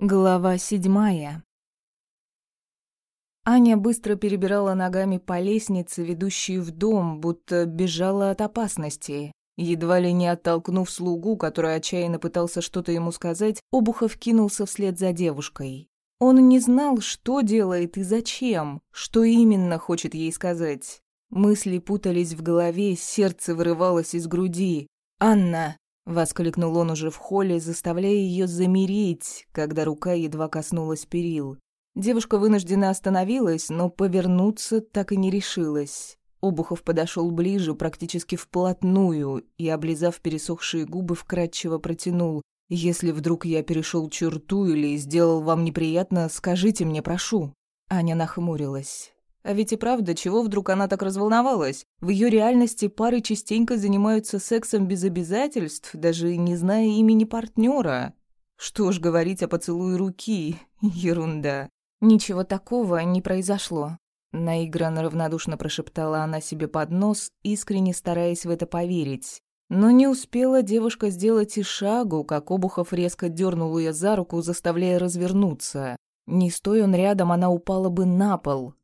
Глава седьмая. Аня быстро перебирала ногами по лестнице, ведущей в дом, будто бежала от опасности. Едва ли не оттолкнув слугу, который отчаянно пытался что-то ему сказать, Обухов кинулся вслед за девушкой. Он не знал, что делает и зачем, что именно хочет ей сказать. Мысли путались в голове, сердце вырывалось из груди. «Анна!» Воскликнул он уже в холле, заставляя ее замереть, когда рука едва коснулась перил. Девушка вынуждена остановилась, но повернуться так и не решилась. Обухов подошел ближе, практически вплотную, и, облизав пересохшие губы, вкрадчиво протянул. «Если вдруг я перешел черту или сделал вам неприятно, скажите мне, прошу». Аня нахмурилась. А ведь и правда, чего вдруг она так разволновалась? В ее реальности пары частенько занимаются сексом без обязательств, даже не зная имени партнера. Что ж говорить о поцелуе руки? Ерунда. Ничего такого не произошло. Наигранно равнодушно прошептала она себе под нос, искренне стараясь в это поверить. Но не успела девушка сделать и шагу, как Обухов резко дернул ее за руку, заставляя развернуться. Не стоя он рядом, она упала бы на пол.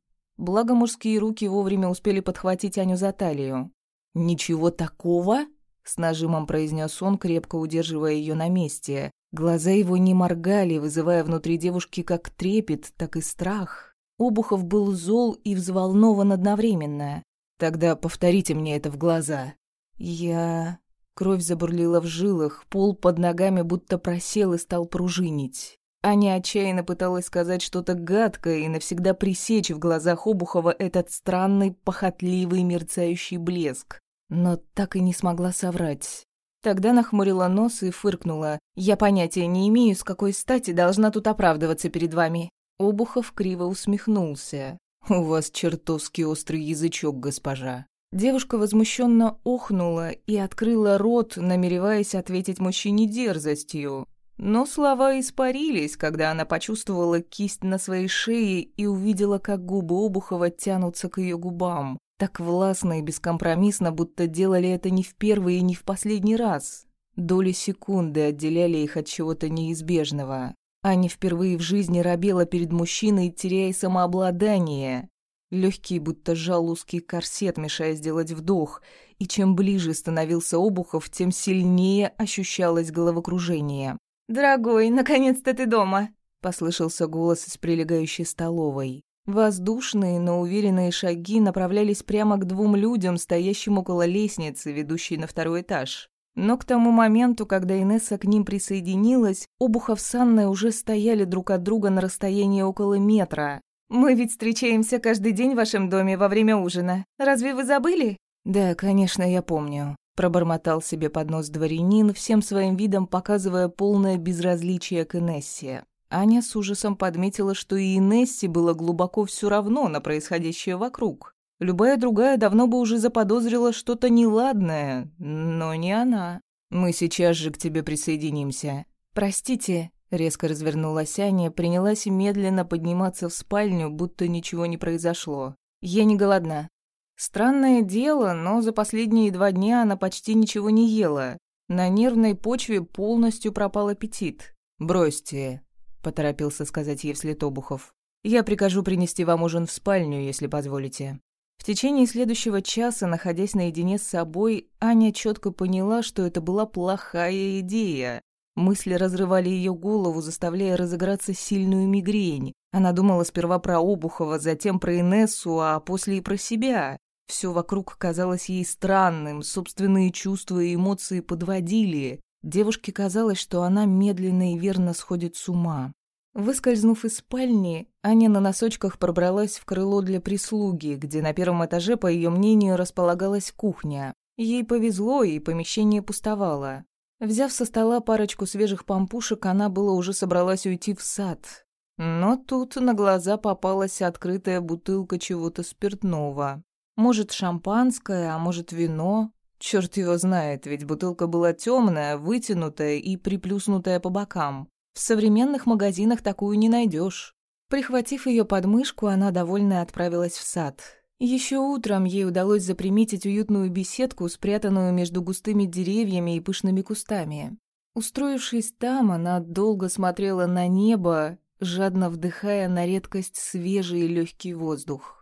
Благо мужские руки вовремя успели подхватить Аню за талию. «Ничего такого?» — с нажимом произнес он, крепко удерживая ее на месте. Глаза его не моргали, вызывая внутри девушки как трепет, так и страх. Обухов был зол и взволнован одновременно. «Тогда повторите мне это в глаза». «Я...» Кровь забурлила в жилах, пол под ногами будто просел и стал пружинить. Аня отчаянно пыталась сказать что-то гадкое и навсегда пресечь в глазах Обухова этот странный, похотливый, мерцающий блеск. Но так и не смогла соврать. Тогда нахмурила нос и фыркнула. «Я понятия не имею, с какой стати должна тут оправдываться перед вами». Обухов криво усмехнулся. «У вас чертовски острый язычок, госпожа». Девушка возмущенно охнула и открыла рот, намереваясь ответить мужчине дерзостью. Но слова испарились, когда она почувствовала кисть на своей шее и увидела, как губы Обухова тянутся к ее губам. Так властно и бескомпромиссно, будто делали это не в первый и не в последний раз. Доли секунды отделяли их от чего-то неизбежного. Аня впервые в жизни робела перед мужчиной, теряя самообладание. Легкий будто жал узкий корсет, мешая сделать вдох, и чем ближе становился Обухов, тем сильнее ощущалось головокружение. «Дорогой, наконец-то ты дома!» — послышался голос из прилегающей столовой. Воздушные, но уверенные шаги направлялись прямо к двум людям, стоящим около лестницы, ведущей на второй этаж. Но к тому моменту, когда Инесса к ним присоединилась, Обухов с Анной уже стояли друг от друга на расстоянии около метра. «Мы ведь встречаемся каждый день в вашем доме во время ужина. Разве вы забыли?» «Да, конечно, я помню», Пробормотал себе под нос дворянин, всем своим видом показывая полное безразличие к Инессе. Аня с ужасом подметила, что и Инессе было глубоко все равно на происходящее вокруг. Любая другая давно бы уже заподозрила что-то неладное, но не она. «Мы сейчас же к тебе присоединимся». «Простите», — резко развернулась Аня, принялась медленно подниматься в спальню, будто ничего не произошло. «Я не голодна». Странное дело, но за последние два дня она почти ничего не ела. На нервной почве полностью пропал аппетит. «Бросьте», — поторопился сказать ей вслед Обухов. «Я прикажу принести вам ужин в спальню, если позволите». В течение следующего часа, находясь наедине с собой, Аня четко поняла, что это была плохая идея. Мысли разрывали ее голову, заставляя разыграться сильную мигрень. Она думала сперва про Обухова, затем про Инессу, а после и про себя. Все вокруг казалось ей странным, собственные чувства и эмоции подводили. Девушке казалось, что она медленно и верно сходит с ума. Выскользнув из спальни, Аня на носочках пробралась в крыло для прислуги, где на первом этаже, по ее мнению, располагалась кухня. Ей повезло, и помещение пустовало. Взяв со стола парочку свежих пампушек, она было уже собралась уйти в сад. Но тут на глаза попалась открытая бутылка чего-то спиртного. Может, шампанское, а может, вино. Черт его знает, ведь бутылка была темная, вытянутая и приплюснутая по бокам. В современных магазинах такую не найдешь. Прихватив ее под мышку, она довольно отправилась в сад. Еще утром ей удалось заприметить уютную беседку, спрятанную между густыми деревьями и пышными кустами. Устроившись там, она долго смотрела на небо, жадно вдыхая на редкость свежий и легкий воздух.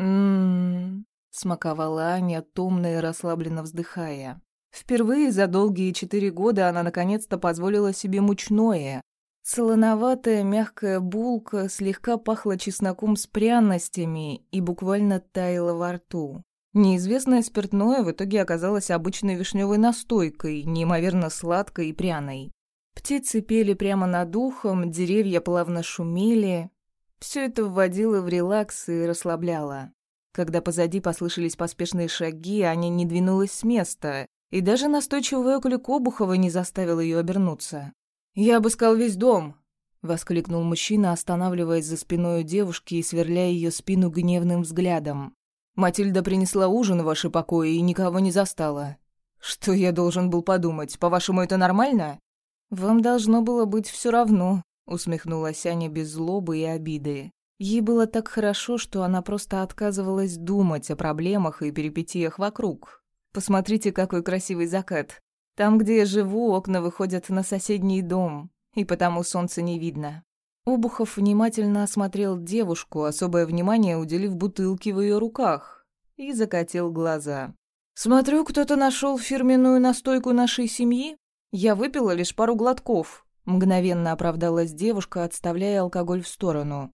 «М-м-м», смаковала Аня, томно и расслабленно вздыхая. Впервые за долгие четыре года она наконец-то позволила себе мучное. Солоноватая мягкая булка слегка пахла чесноком с пряностями и буквально таяла во рту. Неизвестное спиртное в итоге оказалось обычной вишневой настойкой, неимоверно сладкой и пряной. Птицы пели прямо над ухом, деревья плавно шумели. Все это вводило в релакс и расслабляло. Когда позади послышались поспешные шаги, Аня не двинулась с места, и даже настойчивый оклик Обухова не заставил ее обернуться. «Я обыскал весь дом!» — воскликнул мужчина, останавливаясь за спиной у девушки и сверляя ее спину гневным взглядом. «Матильда принесла ужин в ваши покои и никого не застала. Что я должен был подумать? По-вашему, это нормально?» «Вам должно было быть все равно», — усмехнулась Аня без злобы и обиды. Ей было так хорошо, что она просто отказывалась думать о проблемах и перипетиях вокруг. Посмотрите, какой красивый закат. Там, где я живу, окна выходят на соседний дом, и потому солнца не видно. Обухов внимательно осмотрел девушку, особое внимание уделив бутылке в ее руках, и закатил глаза. «Смотрю, кто-то нашел фирменную настойку нашей семьи. Я выпила лишь пару глотков», — мгновенно оправдалась девушка, отставляя алкоголь в сторону.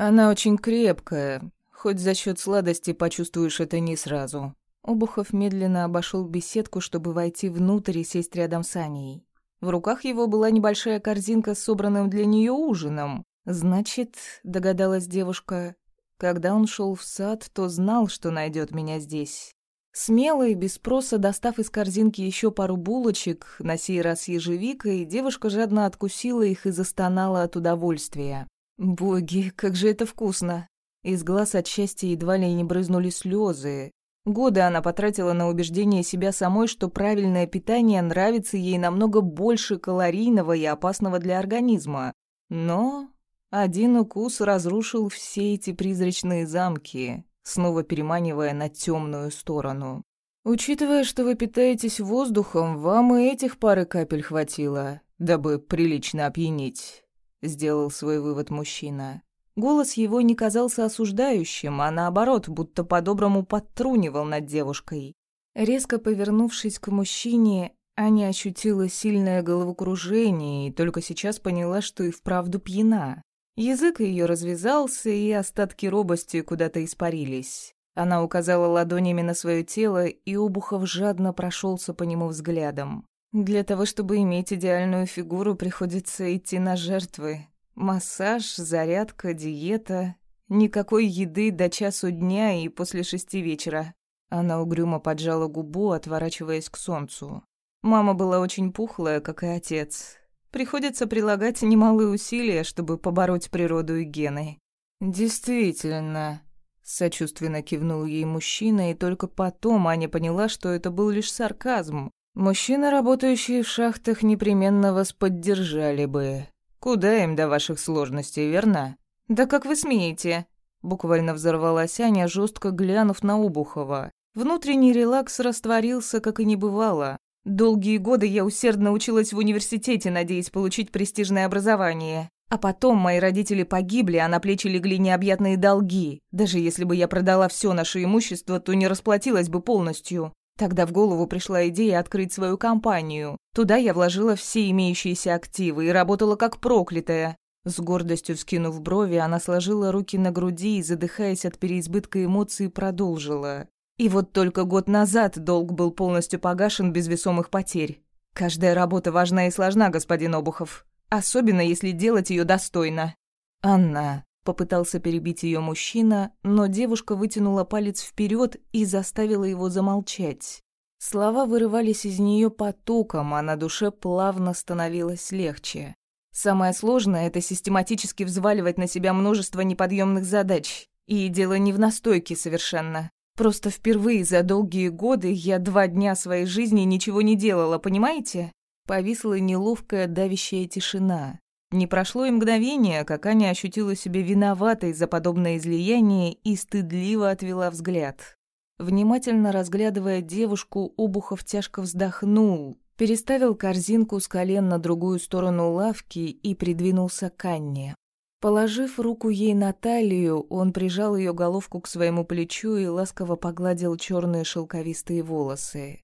Она очень крепкая, хоть за счет сладости почувствуешь это не сразу. Обухов медленно обошел беседку, чтобы войти внутрь и сесть рядом с Аней. В руках его была небольшая корзинка с собранным для нее ужином. Значит, догадалась девушка, когда он шел в сад, то знал, что найдет меня здесь. Смело и без спроса достав из корзинки еще пару булочек, на сей раз ежевикой, девушка жадно откусила их и застонала от удовольствия. Боги, как же это вкусно! Из глаз от счастья едва ли не брызнули слезы. Годы она потратила на убеждение себя самой, что правильное питание нравится ей намного больше калорийного и опасного для организма. Но один укус разрушил все эти призрачные замки, снова переманивая на темную сторону. Учитывая, что вы питаетесь воздухом, вам и этих пары капель хватило, дабы прилично опьянить. — сделал свой вывод мужчина. Голос его не казался осуждающим, а наоборот, будто по-доброму подтрунивал над девушкой. Резко повернувшись к мужчине, Аня ощутила сильное головокружение и только сейчас поняла, что и вправду пьяна. Язык ее развязался, и остатки робости куда-то испарились. Она указала ладонями на свое тело, и Обухов жадно прошелся по нему взглядом. Для того, чтобы иметь идеальную фигуру, приходится идти на жертвы. Массаж, зарядка, диета. Никакой еды до часу дня и после шести вечера. Она угрюмо поджала губу, отворачиваясь к солнцу. Мама была очень пухлая, как и отец. Приходится прилагать немалые усилия, чтобы побороть природу и гены. «Действительно», — сочувственно кивнул ей мужчина, и только потом Аня поняла, что это был лишь сарказм. Мужчины, работающие в шахтах, непременно вас поддержали бы. Куда им до ваших сложностей, верно? Да как вы смеете? Буквально взорвалась Аня, жестко глянув на Обухова. Внутренний релакс растворился, как и не бывало. Долгие годы я усердно училась в университете, надеясь получить престижное образование. А потом мои родители погибли, а на плечи легли необъятные долги. Даже если бы я продала все наше имущество, то не расплатилась бы полностью. Тогда в голову пришла идея открыть свою компанию. Туда я вложила все имеющиеся активы и работала как проклятая. С гордостью вскинув брови, она сложила руки на груди и, задыхаясь от переизбытка эмоций, продолжила. И вот только год назад долг был полностью погашен без весомых потерь. Каждая работа важна и сложна, господин Обухов. Особенно, если делать ее достойно. «Анна», Попытался перебить ее мужчина, но девушка вытянула палец вперед и заставила его замолчать. Слова вырывались из нее потоком, а на душе плавно становилось легче. Самое сложное — это систематически взваливать на себя множество неподъемных задач. И дело не в настойке совершенно. Просто впервые за долгие годы я два дня своей жизни ничего не делала, понимаете? Повисла неловкая давящая тишина. Не прошло и мгновение, как Аня ощутила себя виноватой за подобное излияние и стыдливо отвела взгляд. Внимательно разглядывая девушку, Обухов тяжко вздохнул, переставил корзинку с колен на другую сторону лавки и придвинулся к Анне. Положив руку ей на талию, он прижал ее головку к своему плечу и ласково погладил черные шелковистые волосы.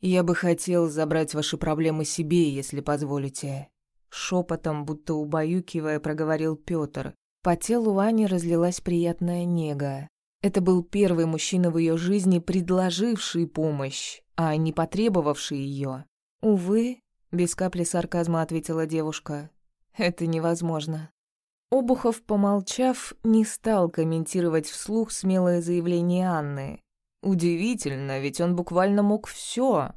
«Я бы хотел забрать ваши проблемы себе, если позволите». Шепотом, будто убаюкивая, проговорил Петр. По телу Ани разлилась приятная нега. Это был первый мужчина в ее жизни, предложивший помощь, а не потребовавший ее. «Увы», — без капли сарказма ответила девушка, — «это невозможно». Обухов, помолчав, не стал комментировать вслух смелое заявление Анны. Удивительно, ведь он буквально мог все.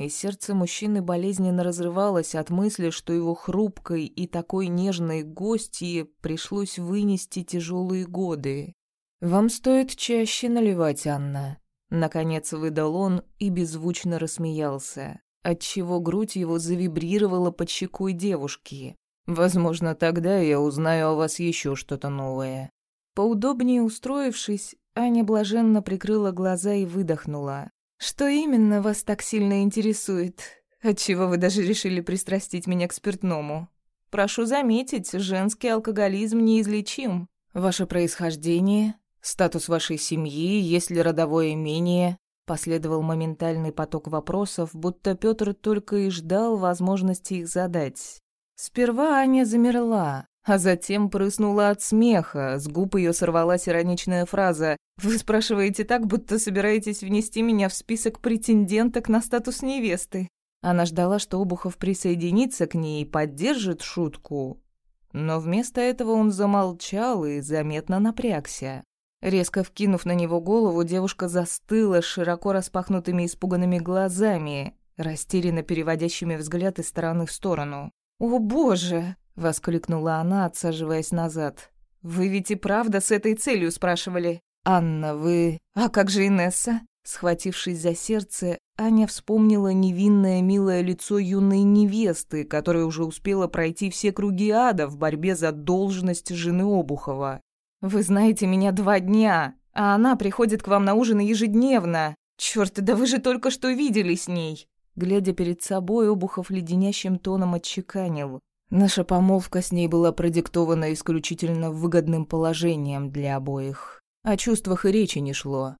И сердце мужчины болезненно разрывалось от мысли, что его хрупкой и такой нежной гостье пришлось вынести тяжелые годы. «Вам стоит чаще наливать, Анна», — наконец выдал он и беззвучно рассмеялся, отчего грудь его завибрировала под щекой девушки. Возможно, тогда я узнаю о вас еще что-то новое. Поудобнее устроившись, Аня блаженно прикрыла глаза и выдохнула. Что именно вас так сильно интересует? Отчего вы даже решили пристрастить меня к спиртному? Прошу заметить, женский алкоголизм неизлечим. Ваше происхождение, статус вашей семьи, есть ли родовое имение? Последовал моментальный поток вопросов, будто Пётр только и ждал возможности их задать. Сперва Аня замерла, а затем прыснула от смеха. С губ ее сорвалась ироничная фраза «Вы спрашиваете так, будто собираетесь внести меня в список претенденток на статус невесты». Она ждала, что Обухов присоединится к ней и поддержит шутку. Но вместо этого он замолчал и заметно напрягся. Резко вкинув на него голову, девушка застыла широко распахнутыми испуганными глазами, растерянно переводящими взгляд из стороны в сторону. «О, боже!» — воскликнула она, отсаживаясь назад. «Вы ведь и правда с этой целью спрашивали?» «Анна, вы...» «А как же Инесса?» Схватившись за сердце, Аня вспомнила невинное милое лицо юной невесты, которая уже успела пройти все круги ада в борьбе за должность жены Обухова. «Вы знаете меня два дня, а она приходит к вам на ужин ежедневно. Чёрт, да вы же только что видели с ней!» Глядя перед собой, Обухов леденящим тоном отчеканил. Наша помолвка с ней была продиктована исключительно выгодным положением для обоих. О чувствах и речи не шло.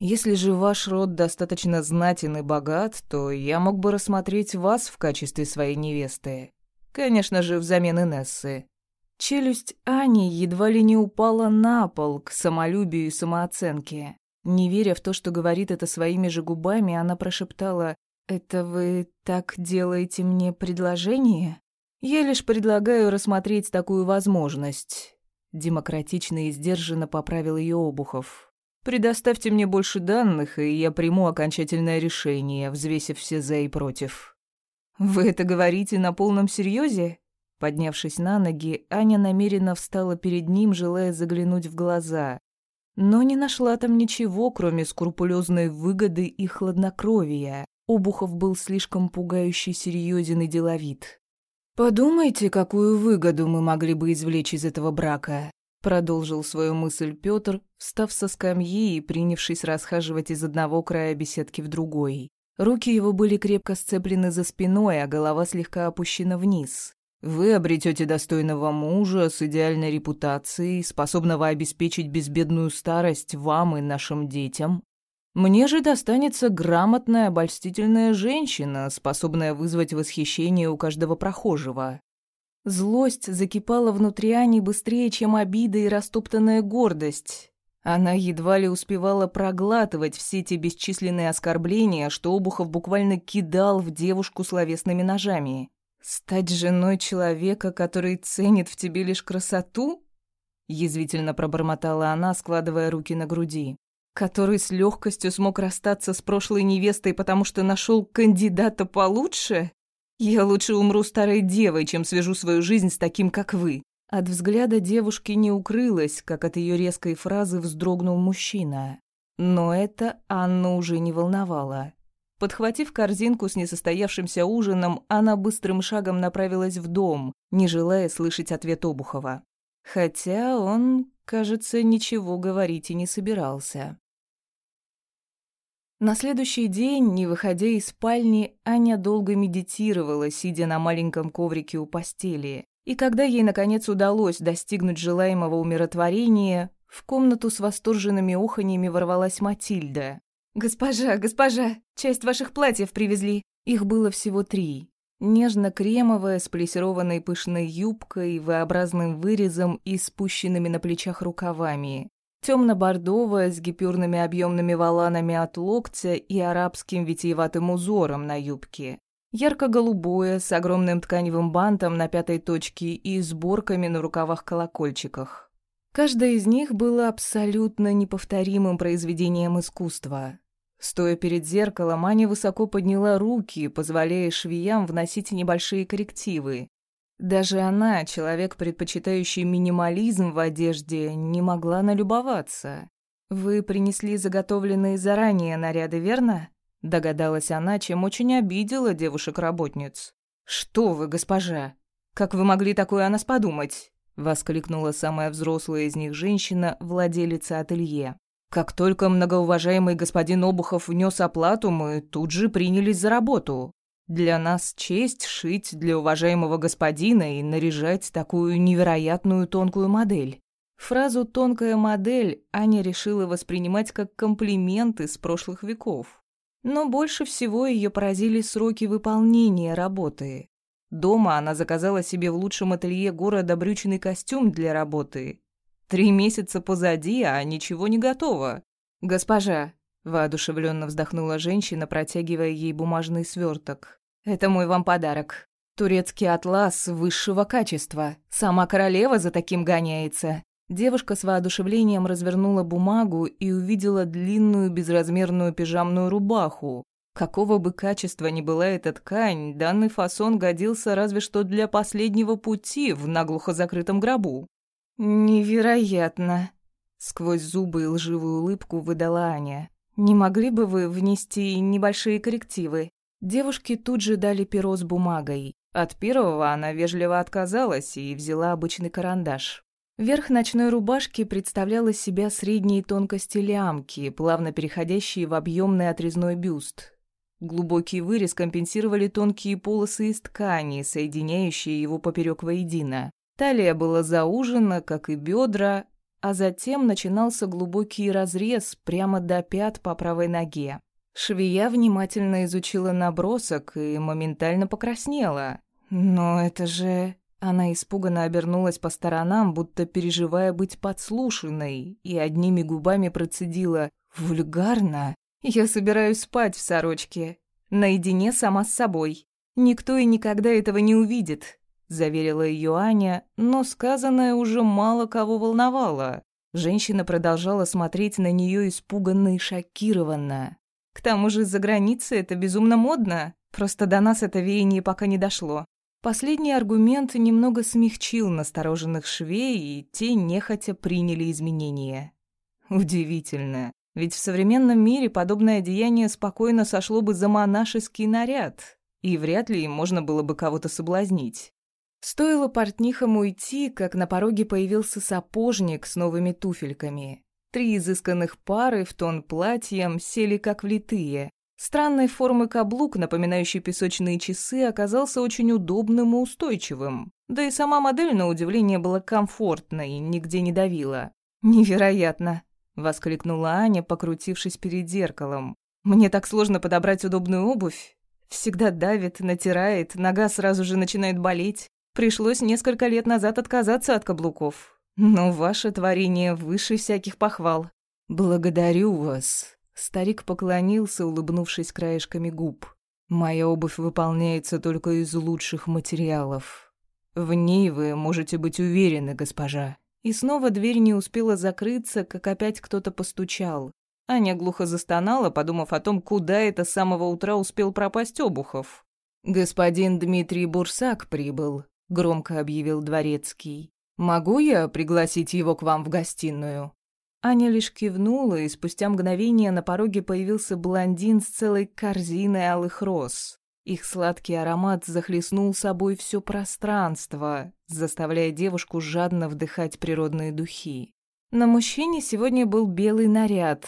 Если же ваш род достаточно знатен и богат, то я мог бы рассмотреть вас в качестве своей невесты. Конечно же, взамен Инессы. Челюсть Ани едва ли не упала на пол к самолюбию и самооценке. Не веря в то, что говорит это своими же губами, она прошептала «Это вы так делаете мне предложение?» «Я лишь предлагаю рассмотреть такую возможность», — демократично и сдержанно поправил ее Обухов. «Предоставьте мне больше данных, и я приму окончательное решение, взвесив все «за» и «против». «Вы это говорите на полном серьезе? Поднявшись на ноги, Аня намеренно встала перед ним, желая заглянуть в глаза, но не нашла там ничего, кроме скрупулезной выгоды и хладнокровия. Обухов был слишком пугающе серьезен и деловит. «Подумайте, какую выгоду мы могли бы извлечь из этого брака», продолжил свою мысль Петр, встав со скамьи и принявшись расхаживать из одного края беседки в другой. Руки его были крепко сцеплены за спиной, а голова слегка опущена вниз. Вы обретете достойного мужа с идеальной репутацией, способного обеспечить безбедную старость вам и нашим детям. Мне же достанется грамотная, обольстительная женщина, способная вызвать восхищение у каждого прохожего. Злость закипала внутри Ани быстрее, чем обида и растоптанная гордость. Она едва ли успевала проглатывать все те бесчисленные оскорбления, что Обухов буквально кидал в девушку словесными ножами. «Стать женой человека, который ценит в тебе лишь красоту?» Язвительно пробормотала она, складывая руки на груди который с легкостью смог расстаться с прошлой невестой, потому что нашел кандидата получше? Я лучше умру старой девой, чем свяжу свою жизнь с таким, как вы. От взгляда девушки не укрылась, как от ее резкой фразы вздрогнул мужчина. Но это Анну уже не волновало. Подхватив корзинку с несостоявшимся ужином, она быстрым шагом направилась в дом, не желая слышать ответ Обухова. Хотя он, кажется, ничего говорить и не собирался. На следующий день, не выходя из спальни, Аня долго медитировала, сидя на маленьком коврике у постели. И когда ей, наконец, удалось достигнуть желаемого умиротворения, в комнату с восторженными оханьями ворвалась Матильда. «Госпожа, госпожа, часть ваших платьев привезли». Их было всего три. Нежно-кремовая, с плессированной пышной юбкой, V-образным вырезом и спущенными на плечах рукавами. Темно-бордовая, с гипюрными объемными воланами от локтя и арабским витиеватым узором на юбке. Ярко-голубое, с огромным тканевым бантом на пятой точке и сборками на рукавах-колокольчиках. Каждое из них было абсолютно неповторимым произведением искусства. Стоя перед зеркалом, Аня высоко подняла руки, позволяя швеям вносить небольшие коррективы. Даже она, человек, предпочитающий минимализм в одежде, не могла налюбоваться. «Вы принесли заготовленные заранее наряды, верно?» Догадалась она, чем очень обидела девушек-работниц. «Что вы, госпожа! Как вы могли такое о нас подумать?» Воскликнула самая взрослая из них женщина, владелица ателье. «Как только многоуважаемый господин Обухов внес оплату, мы тут же принялись за работу. Для нас честь шить для уважаемого господина и наряжать такую невероятную тонкую модель». Фразу «тонкая модель» Аня решила воспринимать как комплимент из прошлых веков. Но больше всего ее поразили сроки выполнения работы. Дома она заказала себе в лучшем ателье города брючный костюм для работы. Три месяца позади, а ничего не готово. «Госпожа», — воодушевленно вздохнула женщина, протягивая ей бумажный сверток. «Это мой вам подарок. Турецкий атлас высшего качества. Сама королева за таким гоняется. Девушка с воодушевлением развернула бумагу и увидела длинную безразмерную пижамную рубаху. Какого бы качества ни была эта ткань, данный фасон годился разве что для последнего пути в наглухо закрытом гробу. «Невероятно!» — сквозь зубы и лживую улыбку выдала Аня. «Не могли бы вы внести небольшие коррективы?» Девушки тут же дали перо с бумагой. От первого она вежливо отказалась и взяла обычный карандаш. Верх ночной рубашки представлял из себя средней тонкости лямки, плавно переходящие в объемный отрезной бюст. Глубокий вырез компенсировали тонкие полосы из ткани, соединяющие его поперек воедино. Талия была заужена, как и бедра, а затем начинался глубокий разрез прямо до пят по правой ноге. Швея внимательно изучила набросок и моментально покраснела. «Но это же...» Она испуганно обернулась по сторонам, будто переживая быть подслушанной, и одними губами процедила «Вульгарно? Я собираюсь спать в сорочке. Наедине сама с собой. Никто и никогда этого не увидит», — заверила ее Аня, но сказанное уже мало кого волновало. Женщина продолжала смотреть на нее испуганно и шокированно. «К тому же за границей это безумно модно. Просто до нас это веяние пока не дошло. Последний аргумент немного смягчил настороженных швей, и те нехотя приняли изменения. Удивительно, ведь в современном мире подобное одеяние спокойно сошло бы за монашеский наряд, и вряд ли им можно было бы кого-то соблазнить. Стоило портнихам уйти, как на пороге появился сапожник с новыми туфельками. Три изысканных пары в тон платьям сели как влитые, Странной формы каблук, напоминающий песочные часы, оказался очень удобным и устойчивым. Да и сама модель, на удивление, была комфортной нигде не давила. «Невероятно!» — воскликнула Аня, покрутившись перед зеркалом. «Мне так сложно подобрать удобную обувь. Всегда давит, натирает, нога сразу же начинает болеть. Пришлось несколько лет назад отказаться от каблуков. Но ваше творение выше всяких похвал. Благодарю вас!» Старик поклонился, улыбнувшись краешками губ. «Моя обувь выполняется только из лучших материалов. В ней вы можете быть уверены, госпожа». И снова дверь не успела закрыться, как опять кто-то постучал. Аня глухо застонала, подумав о том, куда это с самого утра успел пропасть Обухов. «Господин Дмитрий Бурсак прибыл», — громко объявил дворецкий. «Могу я пригласить его к вам в гостиную?» Аня лишь кивнула, и спустя мгновение на пороге появился блондин с целой корзиной алых роз. Их сладкий аромат захлестнул собой все пространство, заставляя девушку жадно вдыхать природные духи. На мужчине сегодня был белый наряд.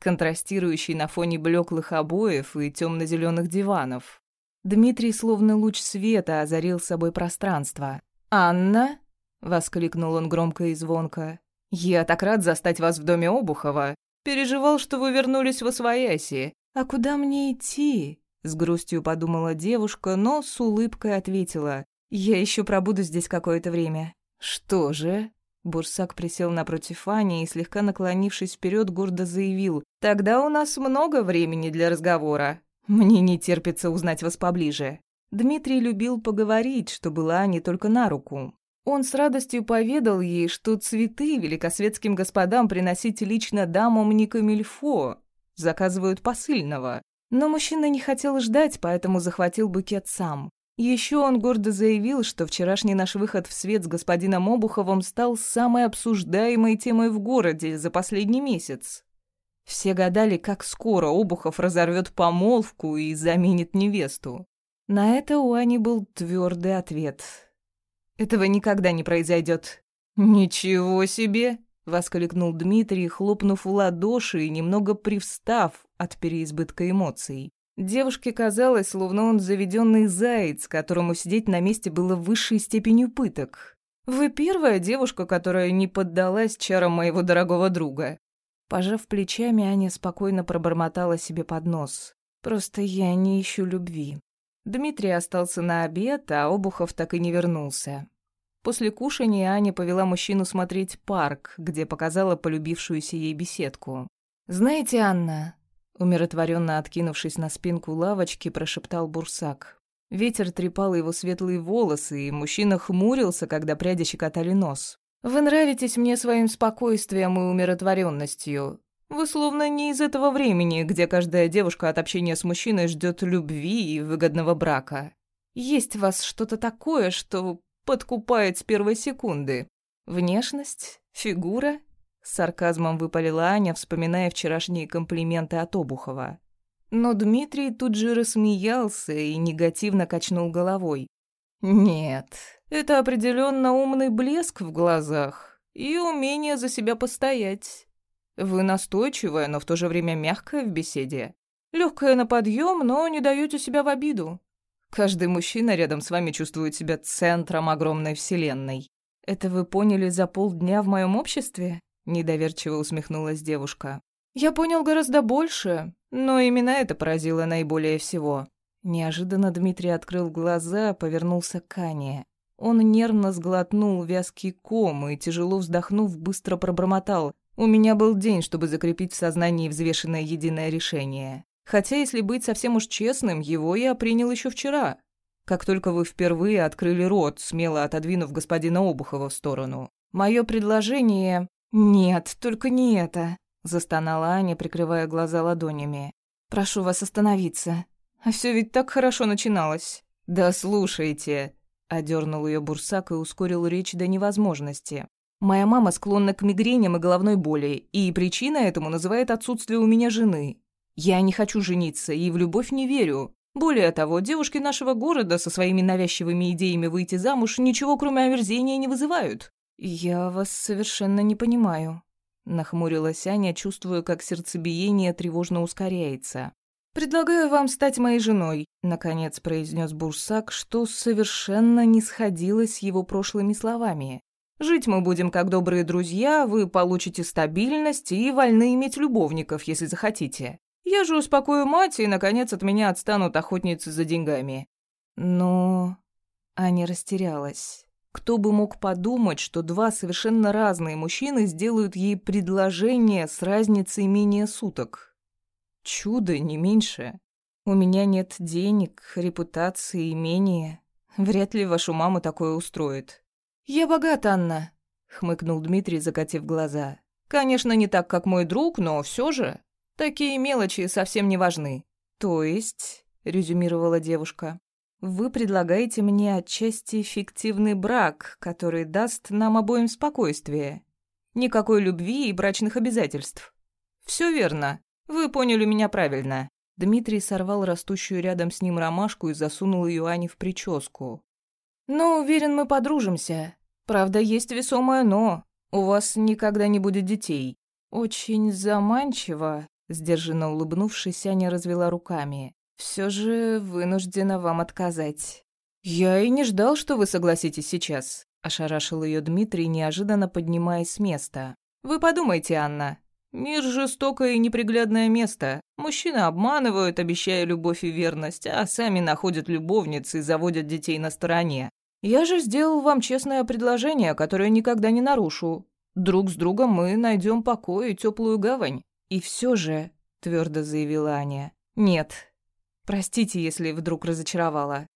контрастирующий на фоне блеклых обоев и темно-зеленых диванов. Дмитрий, словно луч света, озарил собой пространство. «Анна?» — воскликнул он громко и звонко. «Я так рад застать вас в доме Обухова. Переживал, что вы вернулись в Освояси. А куда мне идти?» С грустью подумала девушка, но с улыбкой ответила. «Я еще пробуду здесь какое-то время». «Что же?» Бурсак присел напротив Ани и, слегка наклонившись вперед, гордо заявил. «Тогда у нас много времени для разговора. Мне не терпится узнать вас поближе». Дмитрий любил поговорить, что была не только на руку. Он с радостью поведал ей, что цветы великосветским господам приносить лично дамам не камильфо, заказывают посыльного. Но мужчина не хотел ждать, поэтому захватил букет сам. Еще он гордо заявил, что вчерашний наш выход в свет с господином Обуховым стал самой обсуждаемой темой в городе за последний месяц. Все гадали, как скоро Обухов разорвет помолвку и заменит невесту. На это у Ани был твердый ответ. «Этого никогда не произойдет». «Ничего себе!» — воскликнул Дмитрий, хлопнув в ладоши и немного привстав от переизбытка эмоций. Девушке казалось, словно он заведенный заяц, которому сидеть на месте было высшей степенью пыток. «Вы первая девушка, которая не поддалась чарам моего дорогого друга». Пожав плечами, Аня спокойно пробормотала себе под нос. «Просто я не ищу любви». Дмитрий остался на обед, а Обухов так и не вернулся. После кушания Аня повела мужчину смотреть парк, где показала полюбившуюся ей беседку. «Знаете, Анна...» Умиротворенно откинувшись на спинку лавочки, прошептал Бурсак. Ветер трепал его светлые волосы, и мужчина хмурился, когда пряди щекотали нос. «Вы нравитесь мне своим спокойствием и умиротворенностью. Вы словно не из этого времени, где каждая девушка от общения с мужчиной ждет любви и выгодного брака. Есть в вас что-то такое, что подкупает с первой секунды. Внешность, фигура. С сарказмом выпалила Аня, вспоминая вчерашние комплименты от Обухова. Но Дмитрий тут же рассмеялся и негативно качнул головой. «Нет, это определенно умный блеск в глазах и умение за себя постоять. Вы настойчивая, но в то же время мягкая в беседе. Легкая на подъем, но не даете себя в обиду. Каждый мужчина рядом с вами чувствует себя центром огромной вселенной. Это вы поняли за полдня в моем обществе? Недоверчиво усмехнулась девушка. Я понял гораздо больше, но именно это поразило наиболее всего. Неожиданно Дмитрий открыл глаза, повернулся к Ане. Он нервно сглотнул вязкий ком и, тяжело вздохнув, быстро пробормотал. У меня был день, чтобы закрепить в сознании взвешенное единое решение. Хотя, если быть совсем уж честным, его я принял еще вчера. Как только вы впервые открыли рот, смело отодвинув господина Обухова в сторону. Мое предложение... Нет, только не это, застонала Аня, прикрывая глаза ладонями. Прошу вас остановиться. А все ведь так хорошо начиналось. Да слушайте, одернул ее бурсак и ускорил речь до невозможности. Моя мама склонна к мигреням и головной боли, и причина этому называет отсутствие у меня жены. Я не хочу жениться и в любовь не верю. Более того, девушки нашего города со своими навязчивыми идеями выйти замуж ничего кроме омерзения не вызывают. Я вас совершенно не понимаю, нахмурилась Аня, чувствуя, как сердцебиение тревожно ускоряется. «Предлагаю вам стать моей женой», — наконец произнес Бурсак, что совершенно не сходилось с его прошлыми словами. Жить мы будем как добрые друзья, вы получите стабильность и вольны иметь любовников, если захотите. Я же успокою мать, и, наконец, от меня отстанут охотницы за деньгами». Но... Аня растерялась. Кто бы мог подумать, что два совершенно разные мужчины сделают ей предложение с разницей менее суток? Чудо, не меньше. У меня нет денег, репутации, имения. Вряд ли вашу маму такое устроит. «Я богат, Анна», — хмыкнул Дмитрий, закатив глаза. «Конечно, не так, как мой друг, но все же. Такие мелочи совсем не важны». «То есть», — резюмировала девушка, «вы предлагаете мне отчасти фиктивный брак, который даст нам обоим спокойствие. Никакой любви и брачных обязательств». «Все верно. Вы поняли меня правильно». Дмитрий сорвал растущую рядом с ним ромашку и засунул ее Ане в прическу. «Но уверен, мы подружимся. Правда, есть весомое «но». У вас никогда не будет детей. Очень заманчиво, Сдержанно улыбнувшись, Аня развела руками. Все же вынуждена вам отказать. Я и не ждал, что вы согласитесь сейчас. Ошарашил ее Дмитрий, неожиданно поднимаясь с места. Вы подумайте, Анна. Мир жестокое и неприглядное место. Мужчины обманывают, обещая любовь и верность, а сами находят любовниц и заводят детей на стороне. Я же сделал вам честное предложение, которое никогда не нарушу. Друг с другом мы найдем покой и теплую гавань. И все же, твердо заявила Аня, нет. Простите, если вдруг разочаровала.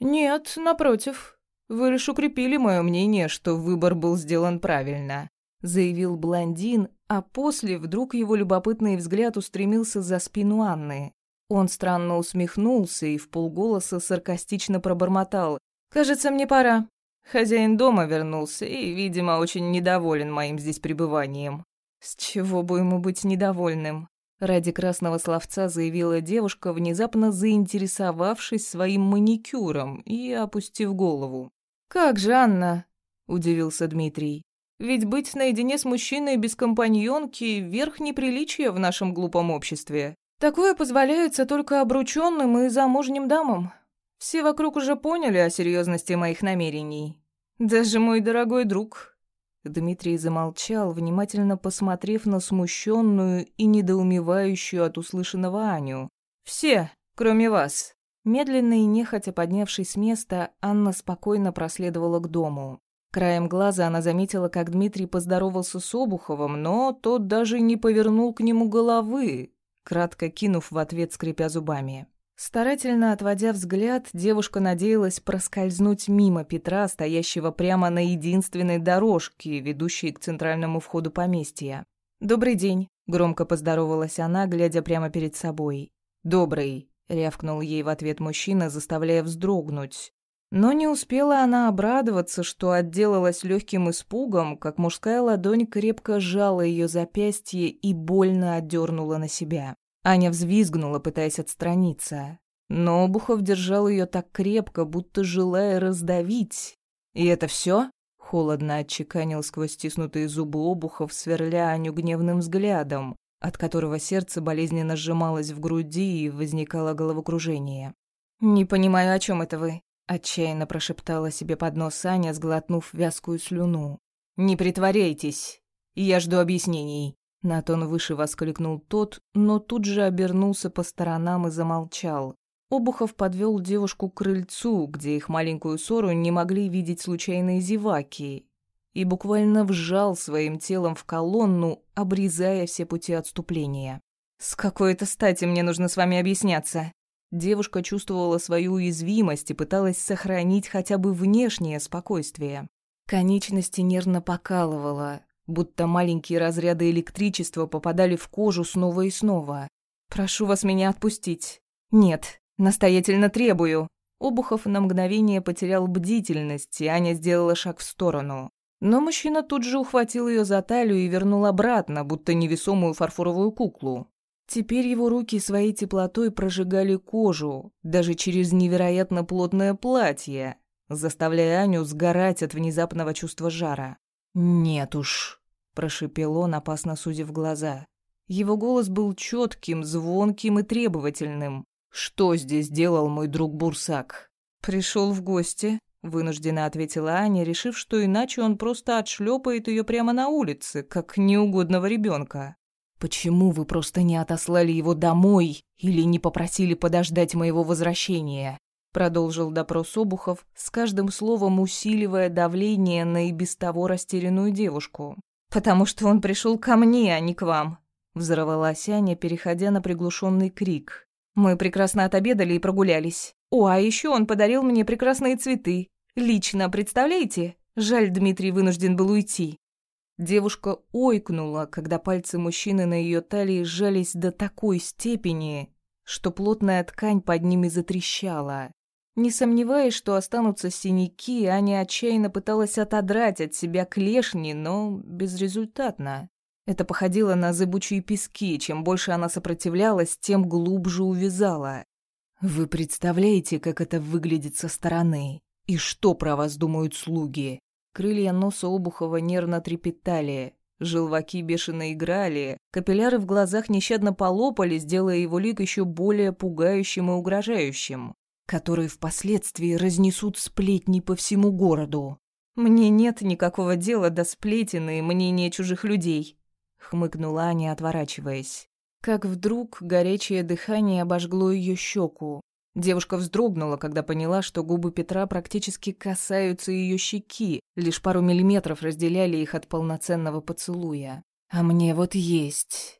Нет, напротив. Вы лишь укрепили мое мнение, что выбор был сделан правильно, заявил блондин, а после вдруг его любопытный взгляд устремился за спину Анны. Он странно усмехнулся и в полголоса саркастично пробормотал: «Кажется, мне пора. Хозяин дома вернулся и, видимо, очень недоволен моим здесь пребыванием. С чего бы ему быть недовольным? Ради красного словца заявила девушка, внезапно заинтересовавшись своим маникюром и опустив голову. «Как же, Анна?» – удивился Дмитрий. «Ведь быть наедине с мужчиной без компаньонки – верх неприличия в нашем глупом обществе. Такое позволяется только обрученным и замужним дамам. Все вокруг уже поняли о серьезности моих намерений. Даже мой дорогой друг. Дмитрий замолчал, внимательно посмотрев на смущенную и недоумевающую от услышанного Аню. Все, кроме вас. Медленно и нехотя поднявшись с места, Анна спокойно проследовала к дому. Краем глаза она заметила, как Дмитрий поздоровался с Обуховым, но тот даже не повернул к нему головы, кратко кинув в ответ, скрипя зубами. Старательно отводя взгляд, девушка надеялась проскользнуть мимо Петра, стоящего прямо на единственной дорожке, ведущей к центральному входу поместья. «Добрый день», — громко поздоровалась она, глядя прямо перед собой. «Добрый», — рявкнул ей в ответ мужчина, заставляя вздрогнуть. Но не успела она обрадоваться, что отделалась легким испугом, как мужская ладонь крепко сжала ее запястье и больно отдернула на себя. Аня взвизгнула, пытаясь отстраниться. Но Обухов держал ее так крепко, будто желая раздавить. «И это все? холодно отчеканил сквозь стиснутые зубы Обухов, сверля Аню гневным взглядом, от которого сердце болезненно сжималось в груди и возникало головокружение. «Не понимаю, о чем это вы?» — отчаянно прошептала себе под нос Аня, сглотнув вязкую слюну. «Не притворяйтесь. Я жду объяснений». На тон выше воскликнул тот, но тут же обернулся по сторонам и замолчал. Обухов подвел девушку к крыльцу, где их маленькую ссору не могли видеть случайные зеваки, и буквально вжал своим телом в колонну, обрезая все пути отступления. «С какой-то стати мне нужно с вами объясняться?» Девушка чувствовала свою уязвимость и пыталась сохранить хотя бы внешнее спокойствие. Конечности нервно покалывала, будто маленькие разряды электричества попадали в кожу снова и снова. «Прошу вас меня отпустить». «Нет, настоятельно требую». Обухов на мгновение потерял бдительность, и Аня сделала шаг в сторону. Но мужчина тут же ухватил ее за талию и вернул обратно, будто невесомую фарфоровую куклу. Теперь его руки своей теплотой прожигали кожу, даже через невероятно плотное платье, заставляя Аню сгорать от внезапного чувства жара. «Нет уж», — прошепел он, опасно сузив глаза. Его голос был четким, звонким и требовательным. «Что здесь делал мой друг Бурсак?» «Пришел в гости», — вынужденно ответила Аня, решив, что иначе он просто отшлепает ее прямо на улице, как неугодного ребенка. «Почему вы просто не отослали его домой или не попросили подождать моего возвращения?» Продолжил допрос Обухов, с каждым словом усиливая давление на и без того растерянную девушку. «Потому что он пришел ко мне, а не к вам», — взорвалась Аня, переходя на приглушенный крик. «Мы прекрасно отобедали и прогулялись. О, а еще он подарил мне прекрасные цветы. Лично, представляете? Жаль, Дмитрий вынужден был уйти». Девушка ойкнула, когда пальцы мужчины на ее талии сжались до такой степени, что плотная ткань под ними затрещала. Не сомневаясь, что останутся синяки, Аня отчаянно пыталась отодрать от себя клешни, но безрезультатно. Это походило на зыбучие пески. Чем больше она сопротивлялась, тем глубже увязала. «Вы представляете, как это выглядит со стороны? И что про вас думают слуги?» Крылья носа Обухова нервно трепетали. Желваки бешено играли, капилляры в глазах нещадно полопались, делая его лик еще более пугающим и угрожающим, которые впоследствии разнесут сплетни по всему городу. «Мне нет никакого дела до сплетен и мнения чужих людей», — хмыкнула Аня, отворачиваясь. Как вдруг горячее дыхание обожгло ее щеку. Девушка вздрогнула, когда поняла, что губы Петра практически касаются ее щеки, лишь пару миллиметров разделяли их от полноценного поцелуя. «А мне вот есть...»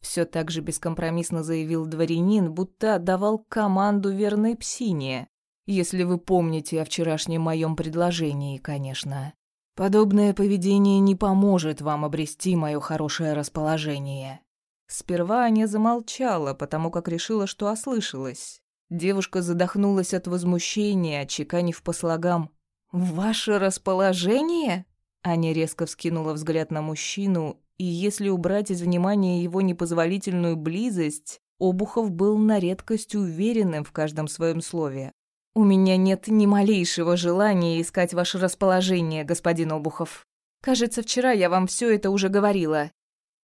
Все так же бескомпромиссно заявил дворянин, будто отдавал команду верной псине. Если вы помните о вчерашнем моем предложении, конечно. Подобное поведение не поможет вам обрести мое хорошее расположение. Сперва Аня замолчала, потому как решила, что ослышалась. Девушка задохнулась от возмущения, отчеканив по слогам «Ваше расположение?» Аня резко вскинула взгляд на мужчину, и если убрать из внимания его непозволительную близость, Обухов был на редкость уверенным в каждом своем слове. «У меня нет ни малейшего желания искать ваше расположение, господин Обухов. Кажется, вчера я вам все это уже говорила».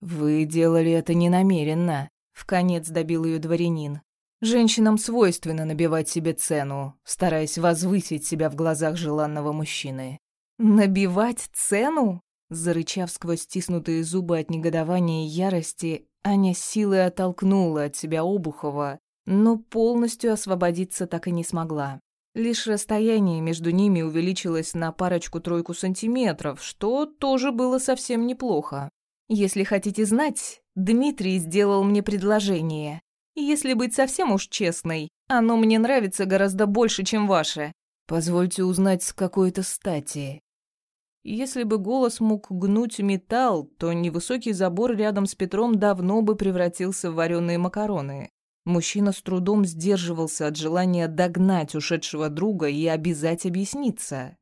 «Вы делали это ненамеренно», — вконец добил ее дворянин. Женщинам свойственно набивать себе цену, стараясь возвысить себя в глазах желанного мужчины. «Набивать цену?» Зарычав сквозь стиснутые зубы от негодования и ярости, Аня силой оттолкнула от себя Обухова, но полностью освободиться так и не смогла. Лишь расстояние между ними увеличилось на парочку-тройку сантиметров, что тоже было совсем неплохо. «Если хотите знать, Дмитрий сделал мне предложение. Если быть совсем уж честной, оно мне нравится гораздо больше, чем ваше. Позвольте узнать с какой-то стати. Если бы голос мог гнуть металл, то невысокий забор рядом с Петром давно бы превратился в вареные макароны. Мужчина с трудом сдерживался от желания догнать ушедшего друга и обязать объясниться.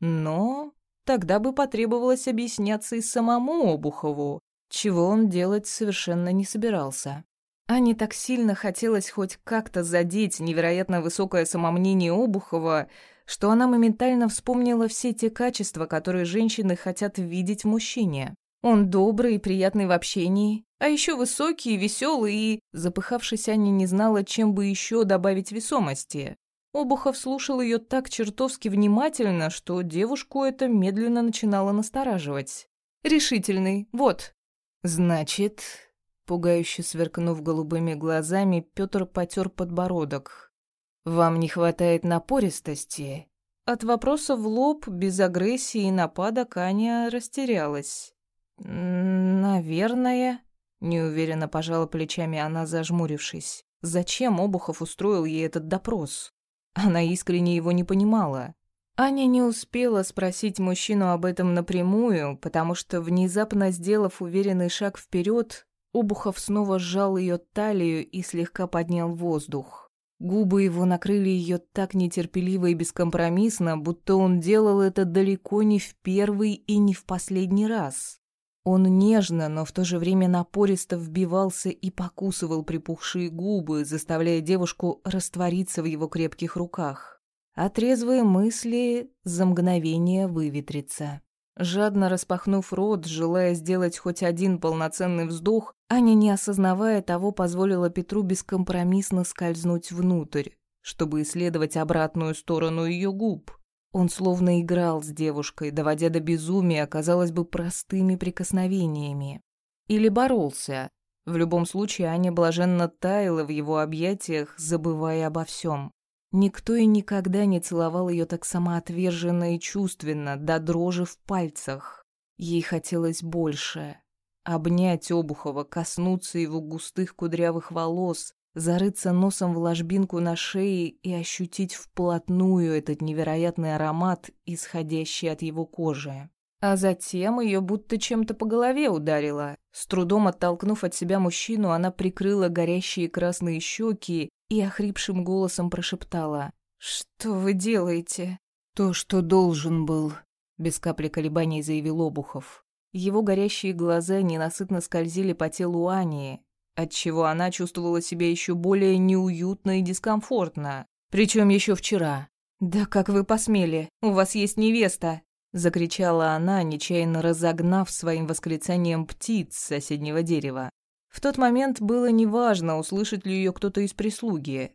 Но тогда бы потребовалось объясняться и самому Обухову, чего он делать совершенно не собирался. Ане так сильно хотелось хоть как-то задеть невероятно высокое самомнение Обухова, что она моментально вспомнила все те качества, которые женщины хотят видеть в мужчине. Он добрый и приятный в общении, а еще высокий, веселый и... Запыхавшись, Аня не знала, чем бы еще добавить весомости. Обухов слушал ее так чертовски внимательно, что девушку это медленно начинало настораживать. «Решительный, вот». «Значит, Пугающе сверкнув голубыми глазами, Пётр потер подбородок. «Вам не хватает напористости?» От вопроса в лоб, без агрессии и нападок, Аня растерялась. «Наверное...» — неуверенно пожала плечами она, зажмурившись. «Зачем Обухов устроил ей этот допрос?» Она искренне его не понимала. Аня не успела спросить мужчину об этом напрямую, потому что, внезапно сделав уверенный шаг вперед, Обухов снова сжал ее талию и слегка поднял воздух. Губы его накрыли ее так нетерпеливо и бескомпромиссно, будто он делал это далеко не в первый и не в последний раз. Он нежно, но в то же время напористо вбивался и покусывал припухшие губы, заставляя девушку раствориться в его крепких руках. А трезвые мысли за мгновение выветриться. Жадно распахнув рот, желая сделать хоть один полноценный вздох, Аня, не осознавая того, позволила Петру бескомпромиссно скользнуть внутрь, чтобы исследовать обратную сторону ее губ. Он словно играл с девушкой, доводя до безумия, казалось бы, простыми прикосновениями. Или боролся. В любом случае, Аня блаженно таяла в его объятиях, забывая обо всем. Никто и никогда не целовал ее так самоотверженно и чувственно, до дрожи в пальцах. Ей хотелось больше. Обнять Обухова, коснуться его густых кудрявых волос, зарыться носом в ложбинку на шее и ощутить вплотную этот невероятный аромат, исходящий от его кожи. А затем ее будто чем-то по голове ударило. С трудом оттолкнув от себя мужчину, она прикрыла горящие красные щеки и охрипшим голосом прошептала. «Что вы делаете?» «То, что должен был», — без капли колебаний заявил Обухов. Его горящие глаза ненасытно скользили по телу Ани, отчего она чувствовала себя еще более неуютно и дискомфортно. Причем еще вчера. «Да как вы посмели? У вас есть невеста!» — закричала она, нечаянно разогнав своим восклицанием птиц с соседнего дерева. В тот момент было неважно, услышит ли ее кто-то из прислуги.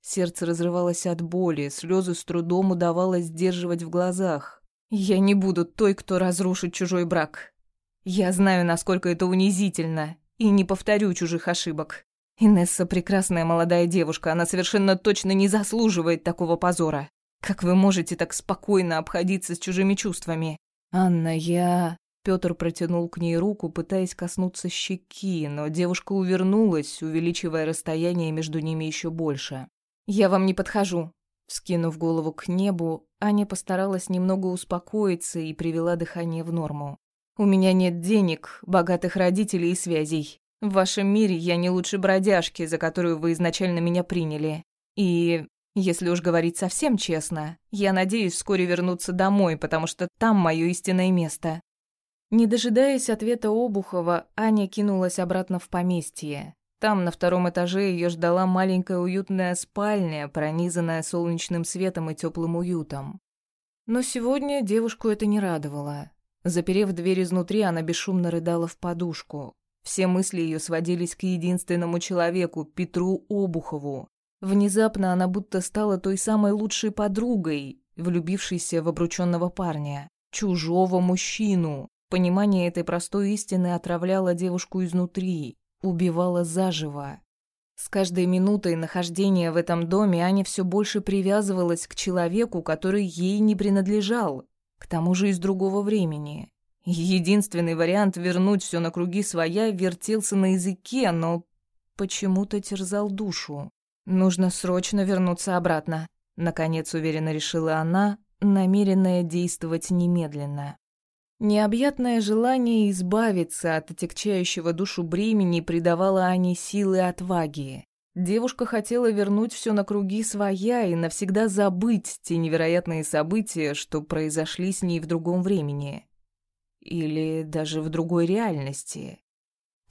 Сердце разрывалось от боли, слезы с трудом удавалось сдерживать в глазах. «Я не буду той, кто разрушит чужой брак. Я знаю, насколько это унизительно, и не повторю чужих ошибок. Инесса прекрасная молодая девушка, она совершенно точно не заслуживает такого позора. Как вы можете так спокойно обходиться с чужими чувствами? Анна, я... Пётр протянул к ней руку, пытаясь коснуться щеки, но девушка увернулась, увеличивая расстояние между ними еще больше. «Я вам не подхожу». Скинув голову к небу, Аня постаралась немного успокоиться и привела дыхание в норму. «У меня нет денег, богатых родителей и связей. В вашем мире я не лучше бродяжки, за которую вы изначально меня приняли. И, если уж говорить совсем честно, я надеюсь вскоре вернуться домой, потому что там мое истинное место». Не дожидаясь ответа Обухова, Аня кинулась обратно в поместье. Там, на втором этаже, ее ждала маленькая уютная спальня, пронизанная солнечным светом и теплым уютом. Но сегодня девушку это не радовало. Заперев дверь изнутри, она бесшумно рыдала в подушку. Все мысли ее сводились к единственному человеку, Петру Обухову. Внезапно она будто стала той самой лучшей подругой, влюбившейся в обрученного парня, чужого мужчину. Понимание этой простой истины отравляло девушку изнутри, убивало заживо. С каждой минутой нахождения в этом доме Аня все больше привязывалась к человеку, который ей не принадлежал, к тому же из другого времени. Единственный вариант вернуть все на круги своя вертелся на языке, но почему-то терзал душу. Нужно срочно вернуться обратно. Наконец уверенно решила она, намеренная действовать немедленно. Необъятное желание избавиться от отягчающего душу бремени придавало Ане силы и отваги. Девушка хотела вернуть все на круги своя и навсегда забыть те невероятные события, что произошли с ней в другом времени. Или даже в другой реальности.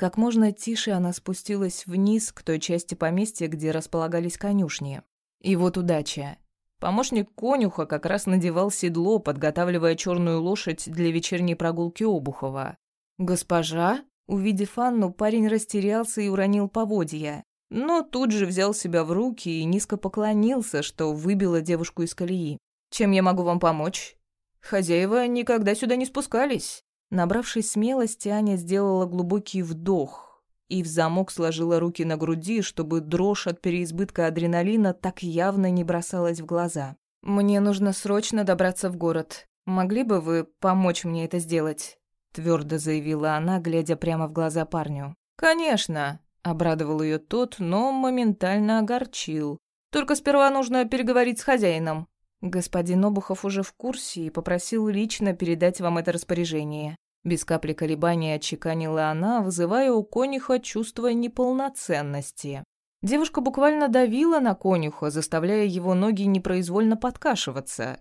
Как можно тише она спустилась вниз к той части поместья, где располагались конюшни. И вот удача. Помощник конюха как раз надевал седло, подготавливая черную лошадь для вечерней прогулки Обухова. «Госпожа?» Увидев Анну, парень растерялся и уронил поводья. Но тут же взял себя в руки и низко поклонился, что выбило девушку из колеи. «Чем я могу вам помочь?» Хозяева никогда сюда не спускались. Набравшись смелости, Аня сделала глубокий вдох и в замок сложила руки на груди, чтобы дрожь от переизбытка адреналина так явно не бросалась в глаза. «Мне нужно срочно добраться в город. Могли бы вы помочь мне это сделать?» Твердо заявила она, глядя прямо в глаза парню. «Конечно!» — обрадовал ее тот, но моментально огорчил. «Только сперва нужно переговорить с хозяином. Господин Обухов уже в курсе и попросил лично передать вам это распоряжение. Без капли колебания отчеканила она, вызывая у конюха чувство неполноценности. Девушка буквально давила на конюха, заставляя его ноги непроизвольно подкашиваться.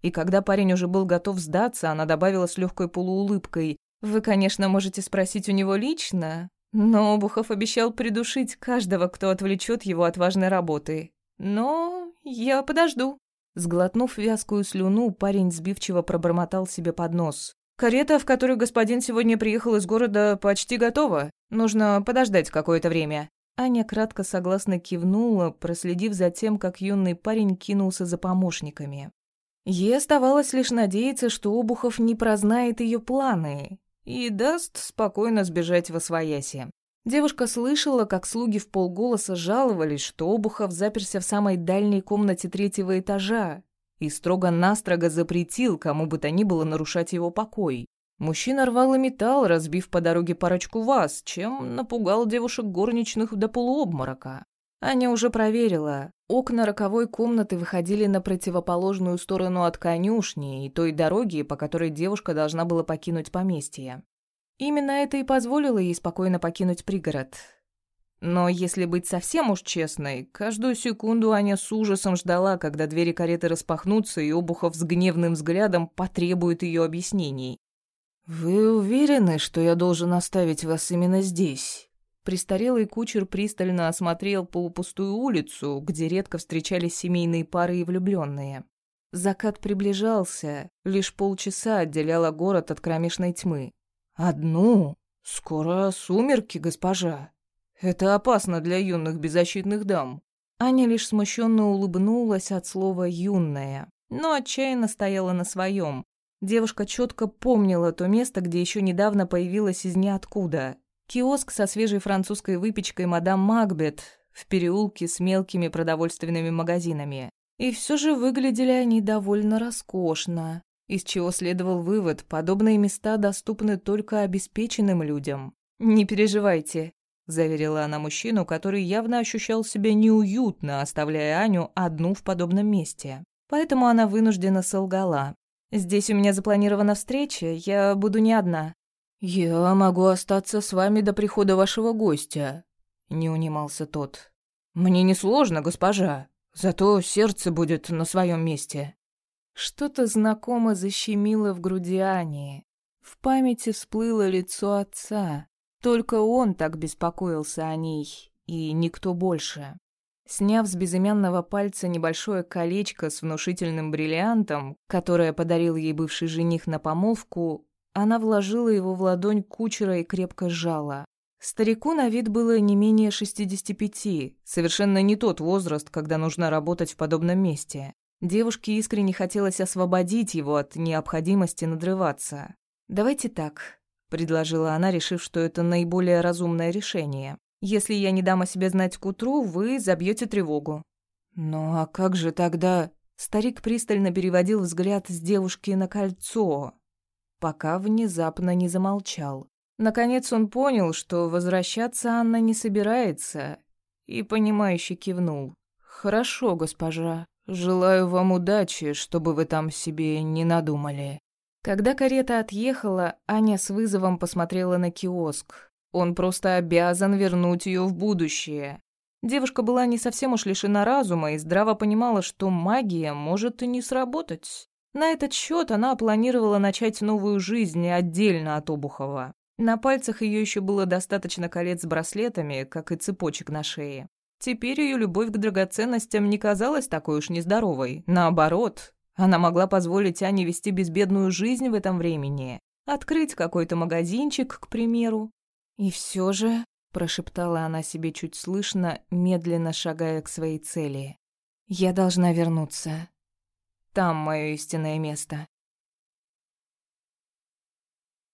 И когда парень уже был готов сдаться, она добавила с легкой полуулыбкой. «Вы, конечно, можете спросить у него лично, но Обухов обещал придушить каждого, кто отвлечет его от важной работы. Но я подожду». Сглотнув вязкую слюну, парень сбивчиво пробормотал себе под нос. «Карета, в которой господин сегодня приехал из города, почти готова. Нужно подождать какое-то время». Аня кратко согласно кивнула, проследив за тем, как юный парень кинулся за помощниками. Ей оставалось лишь надеяться, что Обухов не прознает ее планы и даст спокойно сбежать во свояси. Девушка слышала, как слуги в полголоса жаловались, что Обухов заперся в самой дальней комнате третьего этажа и строго-настрого запретил кому бы то ни было нарушать его покой. Мужчина рвал и металл, разбив по дороге парочку ваз, чем напугал девушек горничных до полуобморока. Аня уже проверила. Окна роковой комнаты выходили на противоположную сторону от конюшни и той дороги, по которой девушка должна была покинуть поместье. Именно это и позволило ей спокойно покинуть пригород. Но если быть совсем уж честной, каждую секунду Аня с ужасом ждала, когда двери кареты распахнутся, и Обухов с гневным взглядом потребует ее объяснений. «Вы уверены, что я должен оставить вас именно здесь?» Престарелый кучер пристально осмотрел полупустую улицу, где редко встречались семейные пары и влюбленные. Закат приближался, лишь полчаса отделяло город от кромешной тьмы. «Одну? Скоро сумерки, госпожа. Это опасно для юных беззащитных дам». Аня лишь смущенно улыбнулась от слова «юная», но отчаянно стояла на своем. Девушка четко помнила то место, где еще недавно появилась из ниоткуда. Киоск со свежей французской выпечкой мадам Макбет в переулке с мелкими продовольственными магазинами. И все же выглядели они довольно роскошно, из чего следовал вывод, подобные места доступны только обеспеченным людям. «Не переживайте», — заверила она мужчину, который явно ощущал себя неуютно, оставляя Аню одну в подобном месте. Поэтому она вынуждена солгала. «Здесь у меня запланирована встреча, я буду не одна». «Я могу остаться с вами до прихода вашего гостя», — не унимался тот. «Мне несложно, госпожа». Зато сердце будет на своем месте. Что-то знакомо защемило в груди Ани. В памяти всплыло лицо отца. Только он так беспокоился о ней, и никто больше. Сняв с безымянного пальца небольшое колечко с внушительным бриллиантом, которое подарил ей бывший жених на помолвку, она вложила его в ладонь кучера и крепко сжала. Старику на вид было не менее 65, совершенно не тот возраст, когда нужно работать в подобном месте. Девушке искренне хотелось освободить его от необходимости надрываться. «Давайте так», — предложила она, решив, что это наиболее разумное решение. «Если я не дам о себе знать к утру, вы забьете тревогу». «Ну а как же тогда...» Старик пристально переводил взгляд с девушки на кольцо, пока внезапно не замолчал. Наконец он понял, что возвращаться Анна не собирается, и, понимающе кивнул. «Хорошо, госпожа. Желаю вам удачи, чтобы вы там себе не надумали». Когда карета отъехала, Аня с вызовом посмотрела на киоск. Он просто обязан вернуть ее в будущее. Девушка была не совсем уж лишена разума и здраво понимала, что магия может и не сработать. На этот счет она планировала начать новую жизнь отдельно от Обухова. На пальцах ее еще было достаточно колец с браслетами, как и цепочек на шее. Теперь ее любовь к драгоценностям не казалась такой уж нездоровой. Наоборот, она могла позволить Ане вести безбедную жизнь в этом времени. Открыть какой-то магазинчик, к примеру. И все же, прошептала она себе чуть слышно, медленно шагая к своей цели. Я должна вернуться. Там мое истинное место.